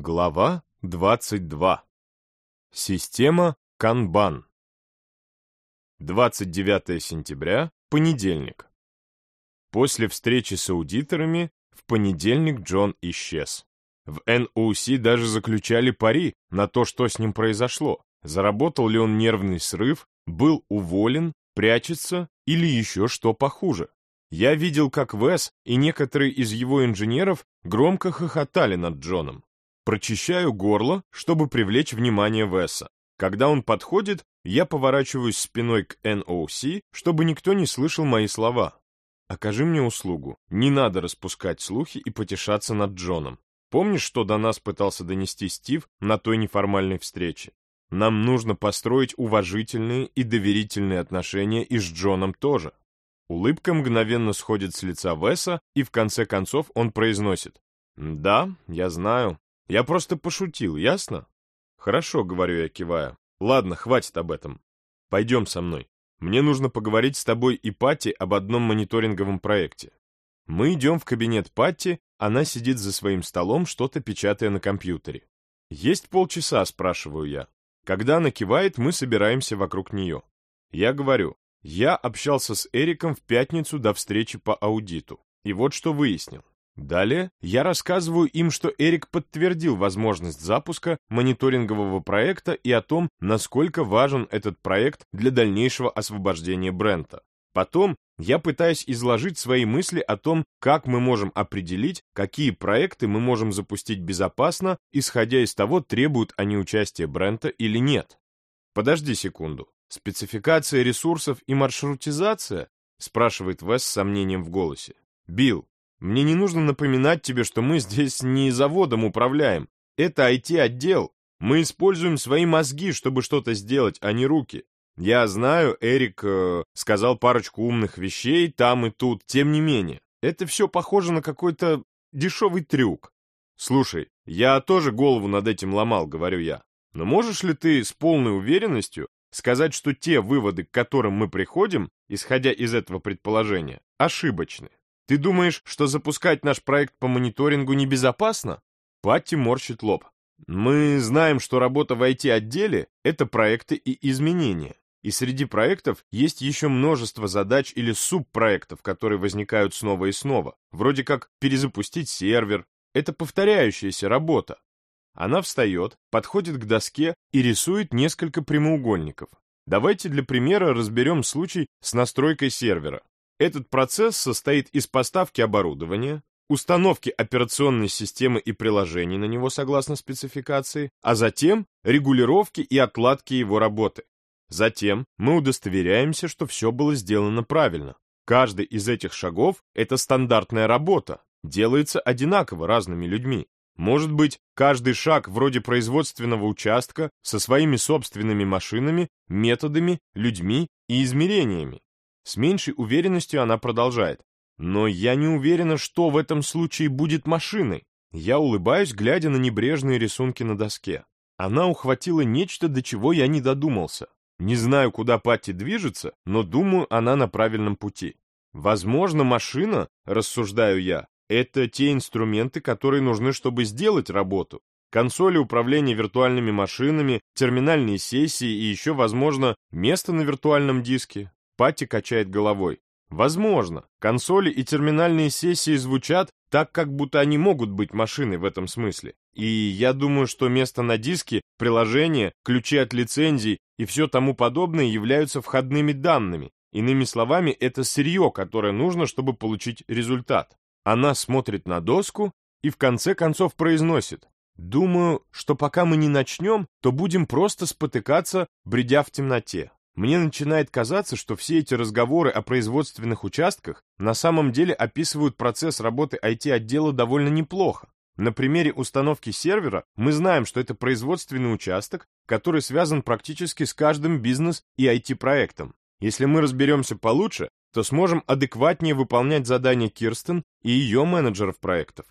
Глава 22. Система Канбан. 29 сентября, понедельник. После встречи с аудиторами в понедельник Джон исчез. В НОУС даже заключали пари на то, что с ним произошло. Заработал ли он нервный срыв, был уволен, прячется или еще что похуже. Я видел, как Вес и некоторые из его инженеров громко хохотали над Джоном. Прочищаю горло, чтобы привлечь внимание Веса. Когда он подходит, я поворачиваюсь спиной к NOC, чтобы никто не слышал мои слова. Окажи мне услугу. Не надо распускать слухи и потешаться над Джоном. Помнишь, что до нас пытался донести Стив на той неформальной встрече? Нам нужно построить уважительные и доверительные отношения и с Джоном тоже. Улыбка мгновенно сходит с лица Веса, и в конце концов он произносит. «Да, я знаю. Я просто пошутил, ясно? Хорошо, говорю я, кивая. Ладно, хватит об этом. Пойдем со мной. Мне нужно поговорить с тобой и Патти об одном мониторинговом проекте. Мы идем в кабинет Патти, она сидит за своим столом, что-то печатая на компьютере. Есть полчаса, спрашиваю я. Когда она кивает, мы собираемся вокруг нее. Я говорю, я общался с Эриком в пятницу до встречи по аудиту. И вот что выяснил. Далее я рассказываю им, что Эрик подтвердил возможность запуска мониторингового проекта и о том, насколько важен этот проект для дальнейшего освобождения Брента. Потом я пытаюсь изложить свои мысли о том, как мы можем определить, какие проекты мы можем запустить безопасно, исходя из того, требуют они участия Брента или нет. Подожди секунду. Спецификация ресурсов и маршрутизация? Спрашивает Вес с сомнением в голосе. Билл, мне не нужно напоминать тебе, что мы здесь не заводом управляем. Это IT-отдел. Мы используем свои мозги, чтобы что-то сделать, а не руки. Я знаю, Эрик э, сказал парочку умных вещей там и тут. Тем не менее, это все похоже на какой-то дешевый трюк. Слушай, я тоже голову над этим ломал, говорю я. Но можешь ли ты с полной уверенностью сказать, что те выводы, к которым мы приходим, исходя из этого предположения, ошибочны? Ты думаешь, что запускать наш проект по мониторингу небезопасно? Патти морщит лоб. Мы знаем, что работа в IT-отделе — это проекты и изменения. И среди проектов есть еще множество задач или субпроектов, которые возникают снова и снова. Вроде как перезапустить сервер. Это повторяющаяся работа. Она встает, подходит к доске и рисует несколько прямоугольников. Давайте для примера разберем случай с настройкой сервера. Этот процесс состоит из поставки оборудования, установки операционной системы и приложений на него согласно спецификации, а затем регулировки и отладки его работы. Затем мы удостоверяемся, что все было сделано правильно. Каждый из этих шагов – это стандартная работа, делается одинаково разными людьми. Может быть, каждый шаг вроде производственного участка со своими собственными машинами, методами, людьми и измерениями. С меньшей уверенностью она продолжает. Но я не уверена, что в этом случае будет машиной. Я улыбаюсь, глядя на небрежные рисунки на доске. Она ухватила нечто, до чего я не додумался. Не знаю, куда Патти движется, но думаю, она на правильном пути. Возможно, машина, рассуждаю я, это те инструменты, которые нужны, чтобы сделать работу. Консоли управления виртуальными машинами, терминальные сессии и еще, возможно, место на виртуальном диске. Патти качает головой. Возможно, консоли и терминальные сессии звучат так, как будто они могут быть машиной в этом смысле. И я думаю, что место на диске, приложение, ключи от лицензий и все тому подобное являются входными данными. Иными словами, это сырье, которое нужно, чтобы получить результат. Она смотрит на доску и в конце концов произносит. Думаю, что пока мы не начнем, то будем просто спотыкаться, бредя в темноте. Мне начинает казаться, что все эти разговоры о производственных участках на самом деле описывают процесс работы IT-отдела довольно неплохо. На примере установки сервера мы знаем, что это производственный участок, который связан практически с каждым бизнес- и IT-проектом. Если мы разберемся получше, то сможем адекватнее выполнять задания Кирстен и ее менеджеров проектов.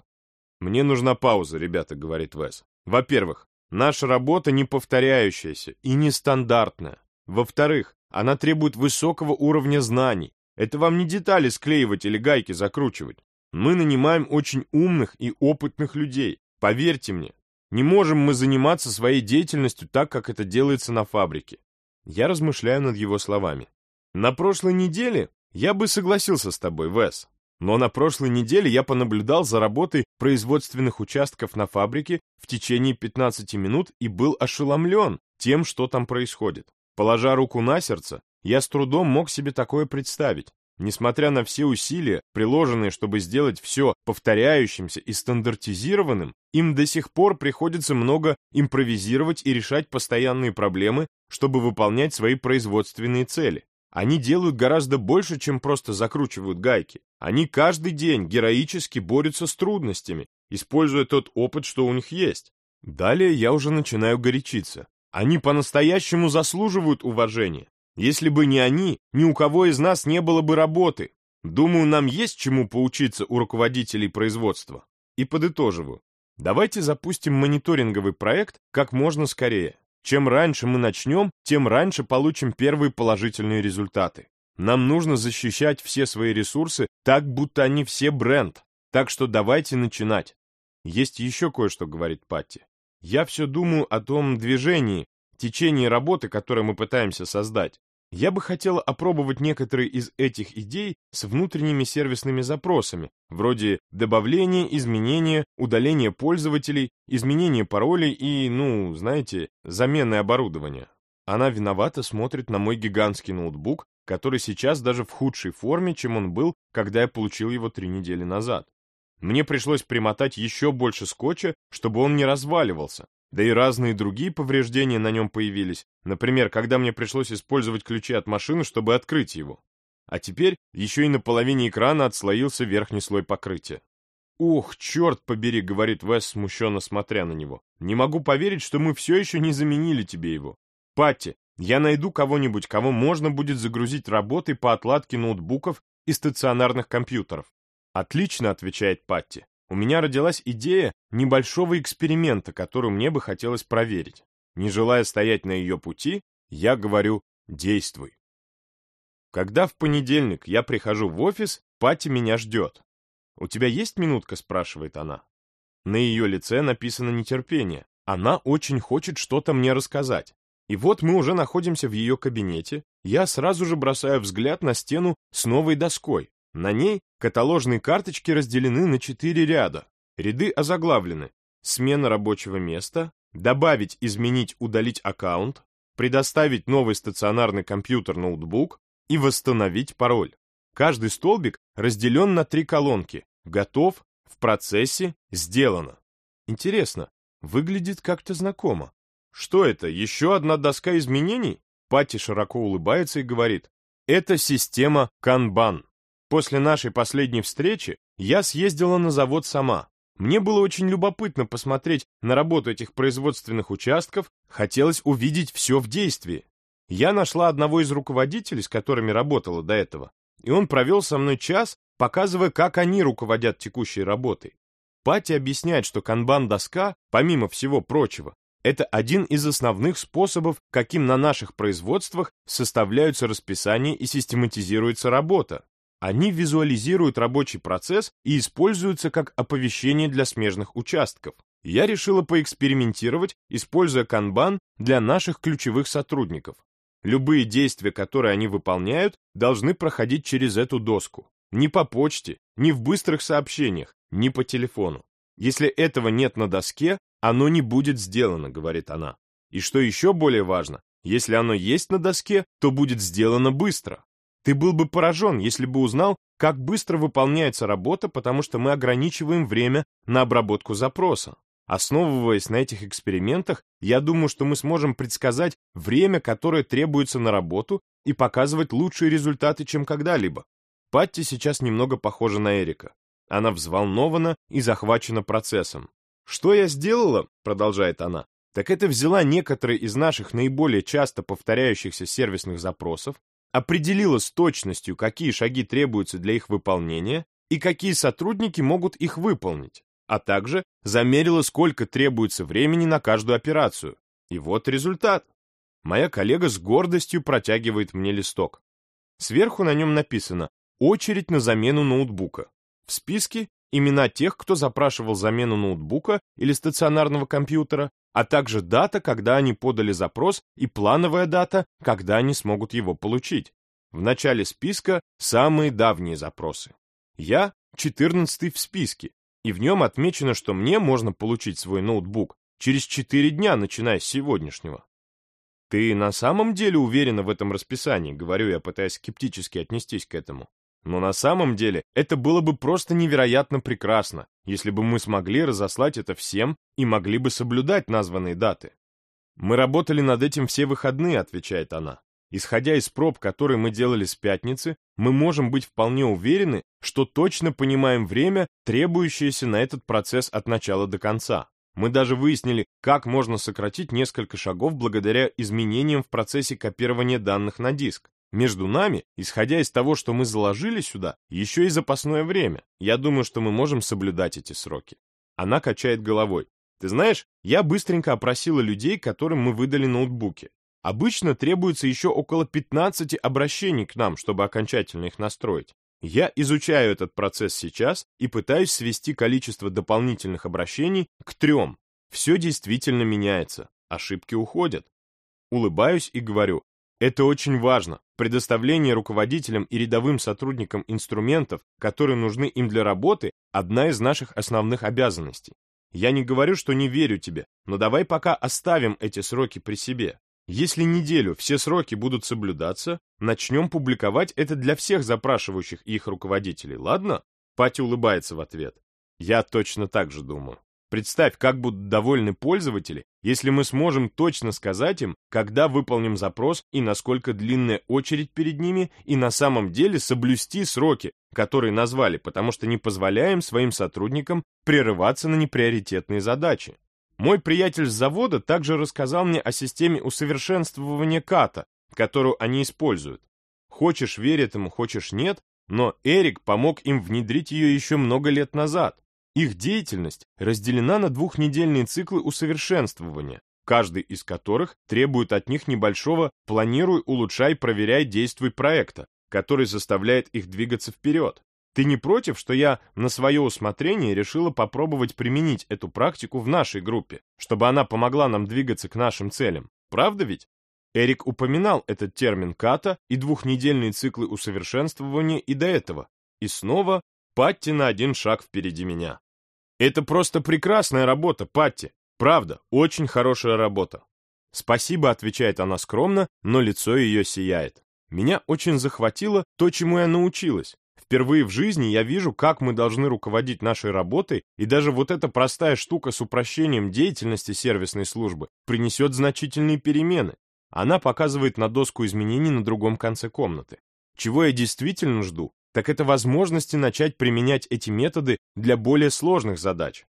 «Мне нужна пауза, ребята», — говорит Вес. «Во-первых, наша работа не повторяющаяся и нестандартная. Во-вторых, она требует высокого уровня знаний. Это вам не детали склеивать или гайки закручивать. Мы нанимаем очень умных и опытных людей. Поверьте мне, Не можем мы заниматься своей деятельностью так, как это делается на фабрике. Я размышляю над его словами. На прошлой неделе я бы согласился с тобой, Вес. Но на прошлой неделе я понаблюдал за работой производственных участков на фабрике в течение 15 минут и был ошеломлен тем, что там происходит. Положа руку на сердце, я с трудом мог себе такое представить. Несмотря на все усилия, приложенные, чтобы сделать все повторяющимся и стандартизированным, им до сих пор приходится много импровизировать и решать постоянные проблемы, чтобы выполнять свои производственные цели. Они делают гораздо больше, чем просто закручивают гайки. Они каждый день героически борются с трудностями, используя тот опыт, что у них есть. Далее я уже начинаю горячиться. Они по-настоящему заслуживают уважения. Если бы не они, ни у кого из нас не было бы работы. Думаю, нам есть чему поучиться у руководителей производства. И подытоживаю. Давайте запустим мониторинговый проект как можно скорее. Чем раньше мы начнем, тем раньше получим первые положительные результаты. Нам нужно защищать все свои ресурсы так, будто они все бренд. Так что давайте начинать. Есть еще кое-что, говорит Патти. Я все думаю о том движении, течении работы, которое мы пытаемся создать. Я бы хотела опробовать некоторые из этих идей с внутренними сервисными запросами, вроде добавления, изменения, удаления пользователей, изменения паролей и, ну, знаете, замены оборудования. Она виновато смотрит на мой гигантский ноутбук, который сейчас даже в худшей форме, чем он был, когда я получил его три недели назад. Мне пришлось примотать еще больше скотча, чтобы он не разваливался, да и разные другие повреждения на нем появились, например, когда мне пришлось использовать ключи от машины, чтобы открыть его. А теперь еще и на половине экрана отслоился верхний слой покрытия. «Ух, черт побери», — говорит Вес, смущенно смотря на него. «Не могу поверить, что мы все еще не заменили тебе его. Патти, я найду кого-нибудь, кого можно будет загрузить работой по отладке ноутбуков и стационарных компьютеров». «Отлично», — отвечает Патти. У меня родилась идея небольшого эксперимента, который мне бы хотелось проверить. Не желая стоять на ее пути, я говорю «действуй». Когда в понедельник я прихожу в офис, Пати меня ждет. «У тебя есть минутка?» — спрашивает она. На ее лице написано нетерпение. Она очень хочет что-то мне рассказать. И вот мы уже находимся в ее кабинете. Я сразу же бросаю взгляд на стену с новой доской. На ней каталожные карточки разделены на четыре ряда. Ряды озаглавлены «Смена рабочего места», «Добавить, изменить, удалить аккаунт», «Предоставить новый стационарный компьютер-ноутбук» и «Восстановить пароль». Каждый столбик разделен на три колонки «Готов», «В процессе», «Сделано». Интересно, выглядит как-то знакомо. Что это, еще одна доска изменений? Пати широко улыбается и говорит, это система Kanban. После нашей последней встречи я съездила на завод сама. Мне было очень любопытно посмотреть на работу этих производственных участков, хотелось увидеть все в действии. Я нашла одного из руководителей, с которыми работала до этого, и он провел со мной час, показывая, как они руководят текущей работой. Пати объясняет, что канбан-доска, помимо всего прочего, это один из основных способов, каким на наших производствах составляются расписания и систематизируется работа. Они визуализируют рабочий процесс и используются как оповещение для смежных участков. Я решила поэкспериментировать, используя канбан для наших ключевых сотрудников. Любые действия, которые они выполняют, должны проходить через эту доску. Ни по почте, ни в быстрых сообщениях, ни по телефону. Если этого нет на доске, оно не будет сделано, говорит она. И что еще более важно, если оно есть на доске, то будет сделано быстро. Ты был бы поражен, если бы узнал, как быстро выполняется работа, потому что мы ограничиваем время на обработку запроса. Основываясь на этих экспериментах, я думаю, что мы сможем предсказать время, которое требуется на работу, и показывать лучшие результаты, чем когда-либо. Патти сейчас немного похожа на Эрика. Она взволнована и захвачена процессом. «Что я сделала?» — продолжает она. «Так это взяла некоторые из наших наиболее часто повторяющихся сервисных запросов, определила с точностью, какие шаги требуются для их выполнения и какие сотрудники могут их выполнить, а также замерила, сколько требуется времени на каждую операцию. И вот результат. Моя коллега с гордостью протягивает мне листок. Сверху на нем написано «Очередь на замену ноутбука». В списке имена тех, кто запрашивал замену ноутбука или стационарного компьютера, а также дата, когда они подали запрос, и плановая дата, когда они смогут его получить. В начале списка самые давние запросы. Я 14 в списке, и в нем отмечено, что мне можно получить свой ноутбук через 4 дня, начиная с сегодняшнего. Ты на самом деле уверена в этом расписании, говорю я, пытаясь скептически отнестись к этому. Но на самом деле это было бы просто невероятно прекрасно, если бы мы смогли разослать это всем и могли бы соблюдать названные даты. Мы работали над этим все выходные, отвечает она. Исходя из проб, которые мы делали с пятницы, мы можем быть вполне уверены, что точно понимаем время, требующееся на этот процесс от начала до конца. Мы даже выяснили, как можно сократить несколько шагов благодаря изменениям в процессе копирования данных на диск. Между нами, исходя из того, что мы заложили сюда, еще и запасное время. Я думаю, что мы можем соблюдать эти сроки. Она качает головой. Ты знаешь, я быстренько опросила людей, которым мы выдали ноутбуки. Обычно требуется еще около 15 обращений к нам, чтобы окончательно их настроить. Я изучаю этот процесс сейчас и пытаюсь свести количество дополнительных обращений к трем. Все действительно меняется, ошибки уходят. Улыбаюсь и говорю, это очень важно. Предоставление руководителям и рядовым сотрудникам инструментов, которые нужны им для работы, одна из наших основных обязанностей. Я не говорю, что не верю тебе, но давай пока оставим эти сроки при себе. Если неделю все сроки будут соблюдаться, начнем публиковать это для всех запрашивающих их руководителей, ладно? Пати улыбается в ответ. Я точно так же думаю. Представь, как будут довольны пользователи, если мы сможем точно сказать им, когда выполним запрос и насколько длинная очередь перед ними, и на самом деле соблюсти сроки, которые назвали, потому что не позволяем своим сотрудникам прерываться на неприоритетные задачи. Мой приятель с завода также рассказал мне о системе усовершенствования ката, которую они используют. Хочешь верь этому, хочешь нет, но Эрик помог им внедрить ее еще много лет назад. Их деятельность разделена на двухнедельные циклы усовершенствования, каждый из которых требует от них небольшого «планируй, улучшай, проверяй, действуй» проекта, который заставляет их двигаться вперед. Ты не против, что я на свое усмотрение решила попробовать применить эту практику в нашей группе, чтобы она помогла нам двигаться к нашим целям? Правда ведь? Эрик упоминал этот термин ката и двухнедельные циклы усовершенствования и до этого. И снова Патти на один шаг впереди меня. Это просто прекрасная работа, Патти. Правда, очень хорошая работа. Спасибо, отвечает она скромно, но лицо ее сияет. Меня очень захватило то, чему я научилась. Впервые в жизни я вижу, как мы должны руководить нашей работой, и даже вот эта простая штука с упрощением деятельности сервисной службы принесет значительные перемены. Она показывает на доску изменений на другом конце комнаты. Чего я действительно жду, так это возможности начать применять эти методы для более сложных задач.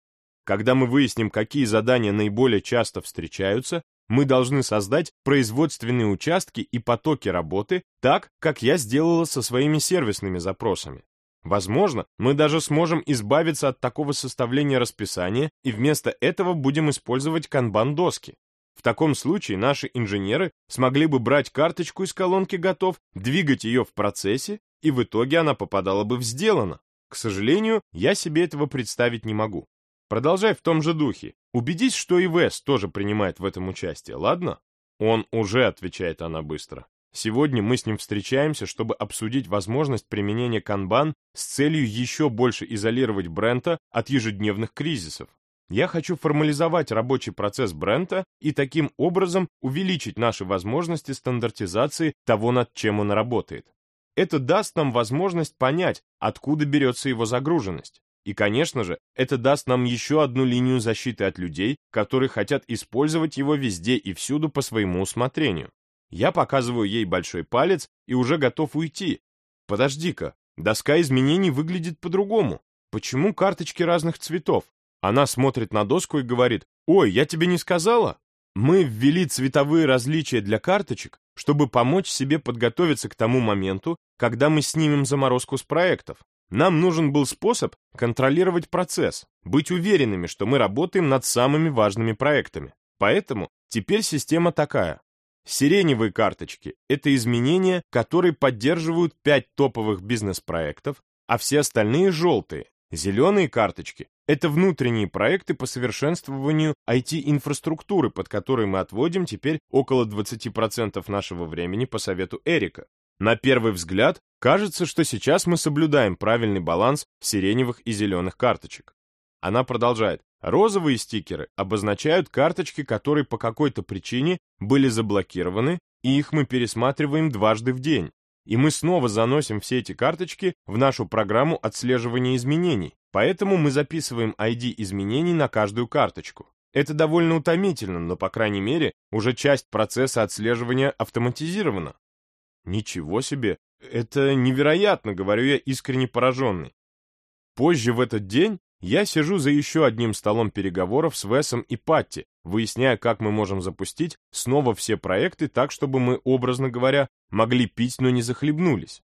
Когда мы выясним, какие задания наиболее часто встречаются, мы должны создать производственные участки и потоки работы так, как я сделала со своими сервисными запросами. Возможно, мы даже сможем избавиться от такого составления расписания и вместо этого будем использовать канбан-доски. В таком случае наши инженеры смогли бы брать карточку из колонки «Готов», двигать ее в процессе, и в итоге она попадала бы в «Сделано». К сожалению, я себе этого представить не могу. Продолжай в том же духе. Убедись, что и Вес тоже принимает в этом участие, ладно? Он уже, отвечает она быстро. Сегодня мы с ним встречаемся, чтобы обсудить возможность применения канбан с целью еще больше изолировать Брента от ежедневных кризисов. Я хочу формализовать рабочий процесс Брента и таким образом увеличить наши возможности стандартизации того, над чем он работает. Это даст нам возможность понять, откуда берется его загруженность. И, конечно же, это даст нам еще одну линию защиты от людей, которые хотят использовать его везде и всюду по своему усмотрению. Я показываю ей большой палец и уже готов уйти. Подожди-ка, доска изменений выглядит по-другому. Почему карточки разных цветов? Она смотрит на доску и говорит, «Ой, я тебе не сказала?» Мы ввели цветовые различия для карточек, чтобы помочь себе подготовиться к тому моменту, когда мы снимем заморозку с проектов. Нам нужен был способ контролировать процесс, быть уверенными, что мы работаем над самыми важными проектами. Поэтому теперь система такая. Сиреневые карточки — это изменения, которые поддерживают 5 топовых бизнес-проектов, а все остальные желтые Зеленые карточки — это внутренние проекты по совершенствованию IT-инфраструктуры, под которые мы отводим теперь около 20% нашего времени по совету Эрика. На первый взгляд, кажется, что сейчас мы соблюдаем правильный баланс сиреневых и зеленых карточек. Она продолжает. Розовые стикеры обозначают карточки, которые по какой-то причине были заблокированы, и их мы пересматриваем дважды в день. И мы снова заносим все эти карточки в нашу программу отслеживания изменений, поэтому мы записываем ID изменений на каждую карточку. Это довольно утомительно, но, по крайней мере, уже часть процесса отслеживания автоматизирована. Ничего себе, это невероятно, говорю я искренне пораженный. Позже в этот день я сижу за еще одним столом переговоров с Весом и Патти, выясняя, как мы можем запустить снова все проекты так, чтобы мы, образно говоря, могли пить, но не захлебнулись.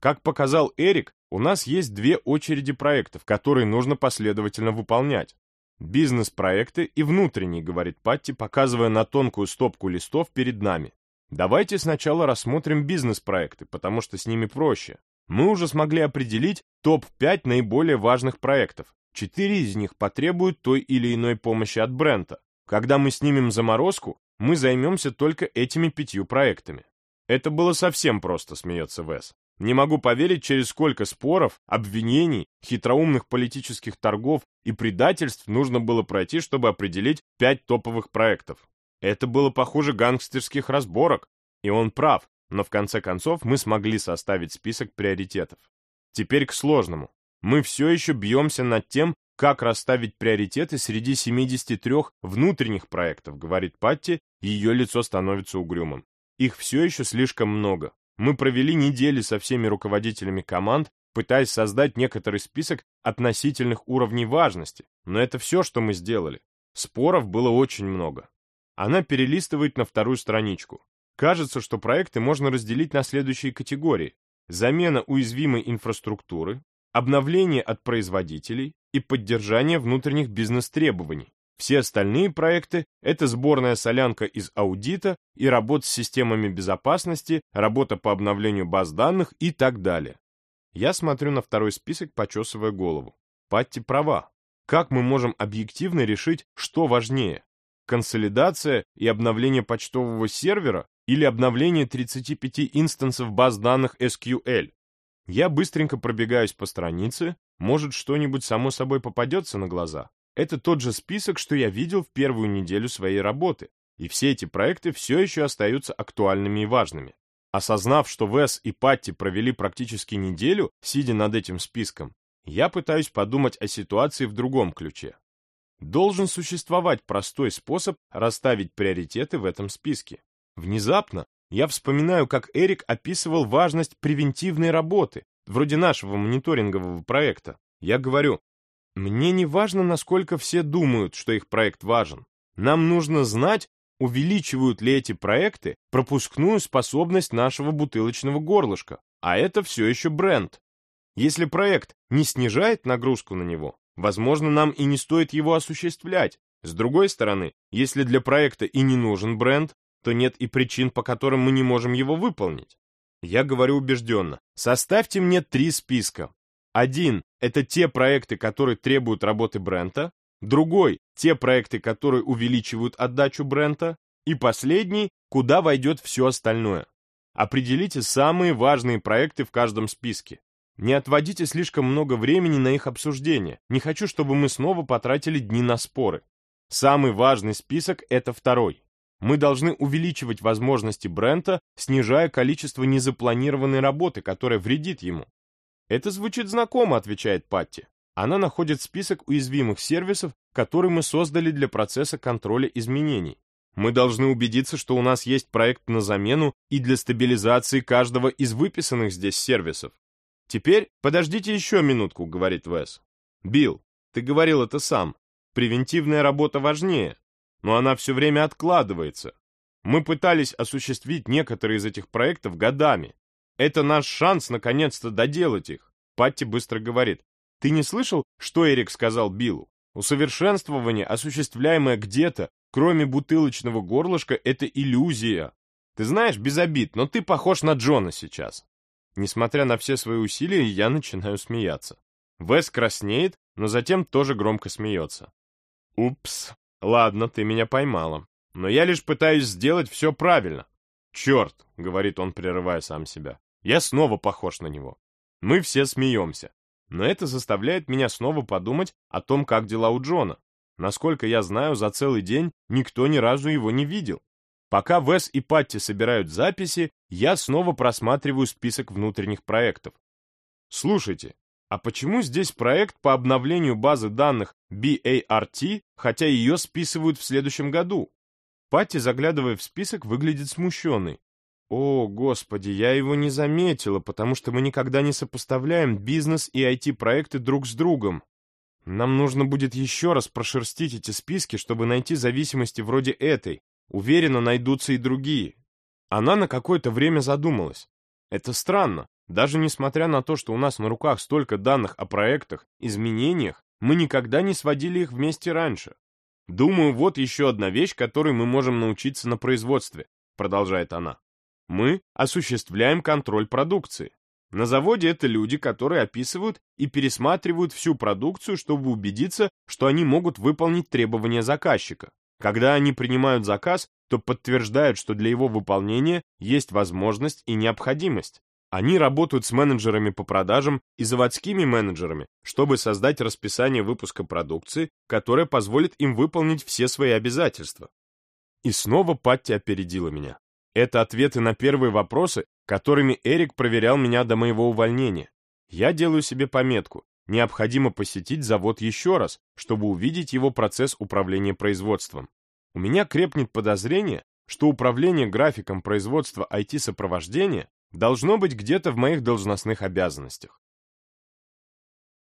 Как показал Эрик, у нас есть две очереди проектов, которые нужно последовательно выполнять. Бизнес-проекты и внутренние, говорит Патти, показывая на тонкую стопку листов перед нами. Давайте сначала рассмотрим бизнес-проекты, потому что с ними проще. Мы уже смогли определить топ-5 наиболее важных проектов. Четыре из них потребуют той или иной помощи от Брента. Когда мы снимем заморозку, мы займемся только этими пятью проектами. Это было совсем просто, смеется Вес. Не могу поверить, через сколько споров, обвинений, хитроумных политических торгов и предательств нужно было пройти, чтобы определить пять топовых проектов. Это было похоже гангстерских разборок, и он прав, но в конце концов мы смогли составить список приоритетов. Теперь к сложному. Мы все еще бьемся над тем, как расставить приоритеты среди 73 внутренних проектов, говорит Патти, ее лицо становится угрюмым. Их все еще слишком много. Мы провели недели со всеми руководителями команд, пытаясь создать некоторый список относительных уровней важности, но это все, что мы сделали. Споров было очень много. Она перелистывает на вторую страничку. Кажется, что проекты можно разделить на следующие категории. Замена уязвимой инфраструктуры, обновление от производителей и поддержание внутренних бизнес-требований. Все остальные проекты — это сборная солянка из аудита и работа с системами безопасности, работа по обновлению баз данных и так далее. Я смотрю на второй список, почесывая голову. Патти права. Как мы можем объективно решить, что важнее? Консолидация и обновление почтового сервера или обновление 35 инстансов баз данных SQL? Я быстренько пробегаюсь по странице, может, что-нибудь само собой попадется на глаза. Это тот же список, что я видел в первую неделю своей работы, и все эти проекты все еще остаются актуальными и важными. Осознав, что Вес и Патти провели практически неделю, сидя над этим списком, я пытаюсь подумать о ситуации в другом ключе. Должен существовать простой способ расставить приоритеты в этом списке. Внезапно я вспоминаю, как Эрик описывал важность превентивной работы, вроде нашего мониторингового проекта. Я говорю, мне не важно, насколько все думают, что их проект важен. Нам нужно знать, увеличивают ли эти проекты пропускную способность нашего бутылочного горлышка, а это все еще бренд. Если проект не снижает нагрузку на него, возможно, нам и не стоит его осуществлять. С другой стороны, если для проекта и не нужен бренд, то нет и причин, по которым мы не можем его выполнить. Я говорю убежденно. Составьте мне три списка. Один — это те проекты, которые требуют работы Брента. Другой — те проекты, которые увеличивают отдачу Брента. И последний — куда войдет все остальное. Определите самые важные проекты в каждом списке. Не отводите слишком много времени на их обсуждение. Не хочу, чтобы мы снова потратили дни на споры. Самый важный список — это второй. Мы должны увеличивать возможности Брента, снижая количество незапланированной работы, которая вредит ему. Это звучит знакомо, отвечает Патти. Она находит список уязвимых сервисов, которые мы создали для процесса контроля изменений. Мы должны убедиться, что у нас есть проект на замену и для стабилизации каждого из выписанных здесь сервисов. Теперь подождите еще минутку, говорит Вес. Билл, ты говорил это сам. Превентивная работа важнее но она все время откладывается. Мы пытались осуществить некоторые из этих проектов годами. Это наш шанс наконец-то доделать их. Патти быстро говорит. Ты не слышал, что Эрик сказал Биллу? Усовершенствование, осуществляемое где-то, кроме бутылочного горлышка, это иллюзия. Ты знаешь, без обид, но ты похож на Джона сейчас. Несмотря на все свои усилия, я начинаю смеяться. Вес краснеет, но затем тоже громко смеется. «Упс, ладно, ты меня поймала. Но я лишь пытаюсь сделать все правильно». «Черт», — говорит он, прерывая сам себя, — «я снова похож на него». Мы все смеемся. Но это заставляет меня снова подумать о том, как дела у Джона. Насколько я знаю, за целый день никто ни разу его не видел. Пока Вес и Патти собирают записи, я снова просматриваю список внутренних проектов. Слушайте, а почему здесь проект по обновлению базы данных BART, хотя ее списывают в следующем году? Патти, заглядывая в список, выглядит смущенной. О, господи, я его не заметила, потому что мы никогда не сопоставляем бизнес и IT-проекты друг с другом. Нам нужно будет еще раз прошерстить эти списки, чтобы найти зависимости вроде этой. Уверена, найдутся и другие. Она на какое-то время задумалась. Это странно. Даже несмотря на то, что у нас на руках столько данных о проектах, изменениях, мы никогда не сводили их вместе раньше. Думаю, вот еще одна вещь, которой мы можем научиться на производстве, продолжает она. Мы осуществляем контроль продукции. На заводе это люди, которые описывают и пересматривают всю продукцию, чтобы убедиться, что они могут выполнить требования заказчика. Когда они принимают заказ, то подтверждают, что для его выполнения есть возможность и необходимость. Они работают с менеджерами по продажам и заводскими менеджерами, чтобы создать расписание выпуска продукции, которое позволит им выполнить все свои обязательства. И снова Патти опередила меня. Это ответы на первые вопросы, которыми Эрик проверял меня до моего увольнения. Я делаю себе пометку. Необходимо посетить завод еще раз, чтобы увидеть его процесс управления производством. У меня крепнет подозрение, что управление графиком производства IT-сопровождения должно быть где-то в моих должностных обязанностях.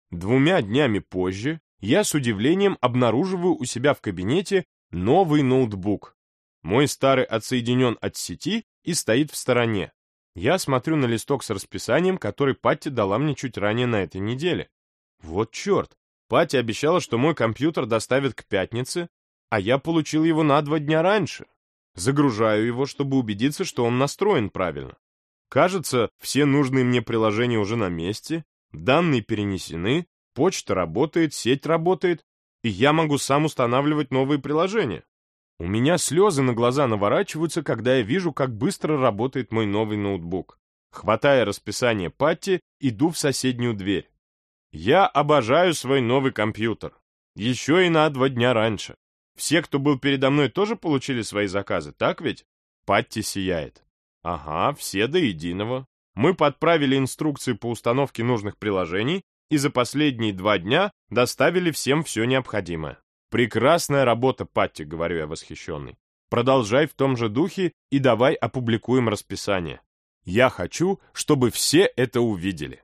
Двумя днями позже я с удивлением обнаруживаю у себя в кабинете новый ноутбук. Мой старый отсоединен от сети и стоит в стороне. Я смотрю на листок с расписанием, который Патти дала мне чуть ранее на этой неделе. Вот черт! Патти обещала, что мой компьютер доставят к пятнице, а я получил его на два дня раньше. Загружаю его, чтобы убедиться, что он настроен правильно. Кажется, все нужные мне приложения уже на месте, данные перенесены, почта работает, сеть работает, и я могу сам устанавливать новые приложения. У меня слезы на глаза наворачиваются, когда я вижу, как быстро работает мой новый ноутбук. Хватая расписание Патти, иду в соседнюю дверь. Я обожаю свой новый компьютер. Еще и на два дня раньше. Все, кто был передо мной, тоже получили свои заказы, так ведь? Патти сияет. Ага, все до единого. Мы подправили инструкции по установке нужных приложений и за последние два дня доставили всем все необходимое. Прекрасная работа, Патти, говорю я восхищенный. Продолжай в том же духе и давай опубликуем расписание. Я хочу, чтобы все это увидели.